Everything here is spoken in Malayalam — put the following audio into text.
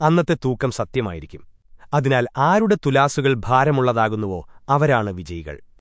അന്നത്തെ തൂക്കം സത്യമായിരിക്കും. അതിനാൽ ആരുടെ തുലാസുകൾ ഭാരമുള്ളതാകുന്നുവോ അവരാണ് വിജയികൾ.